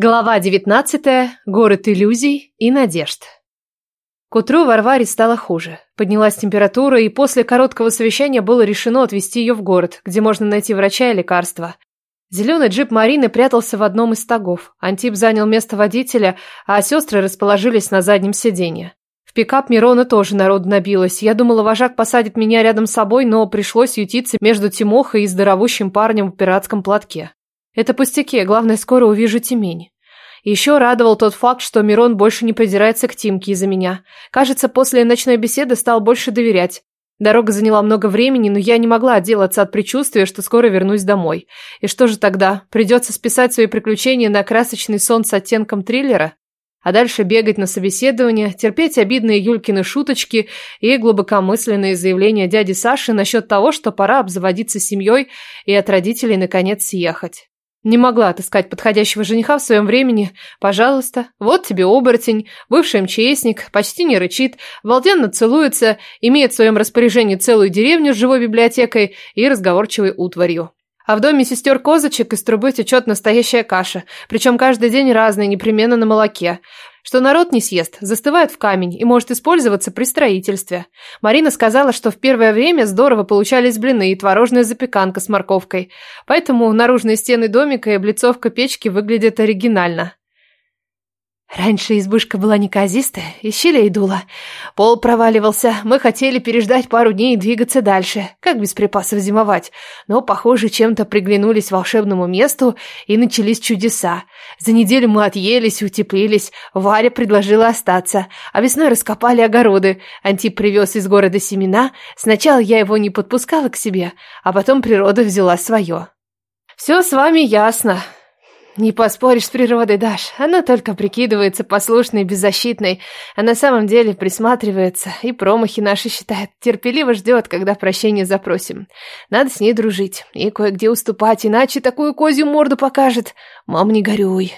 Глава 19. Город иллюзий и надежд. К утру Варваре стало хуже. Поднялась температура, и после короткого совещания было решено отвезти ее в город, где можно найти врача и лекарства. Зеленый джип Марины прятался в одном из стогов. Антип занял место водителя, а сестры расположились на заднем сиденье. В пикап Мирона тоже народ набилось. Я думала, вожак посадит меня рядом с собой, но пришлось ютиться между Тимохой и здоровущим парнем в пиратском платке. Это пустяки, главное, скоро увижу Тимень. Еще радовал тот факт, что Мирон больше не придирается к Тимке из-за меня. Кажется, после ночной беседы стал больше доверять. Дорога заняла много времени, но я не могла отделаться от предчувствия, что скоро вернусь домой. И что же тогда? Придется списать свои приключения на красочный сон с оттенком триллера? А дальше бегать на собеседование, терпеть обидные Юлькины шуточки и глубокомысленные заявления дяди Саши насчет того, что пора обзаводиться семьей и от родителей наконец съехать. Не могла отыскать подходящего жениха в своем времени. Пожалуйста, вот тебе оборотень, бывший МЧСник, почти не рычит, обалденно целуется, имеет в своем распоряжении целую деревню с живой библиотекой и разговорчивой утварью. А в доме сестер Козочек из трубы течет настоящая каша, причем каждый день разная, непременно на молоке что народ не съест, застывает в камень и может использоваться при строительстве. Марина сказала, что в первое время здорово получались блины и творожная запеканка с морковкой, поэтому наружные стены домика и облицовка печки выглядят оригинально. Раньше избушка была неказистая и щелей дула. Пол проваливался, мы хотели переждать пару дней и двигаться дальше, как без припасов зимовать. Но, похоже, чем-то приглянулись волшебному месту и начались чудеса. За неделю мы отъелись, утеплились, Варя предложила остаться, а весной раскопали огороды. Антип привез из города семена, сначала я его не подпускала к себе, а потом природа взяла свое. «Все с вами ясно», не поспоришь с природой, Даш. Она только прикидывается послушной, беззащитной, а на самом деле присматривается и промахи наши считает. Терпеливо ждет, когда прощение запросим. Надо с ней дружить и кое-где уступать, иначе такую козью морду покажет. Мам, не горюй.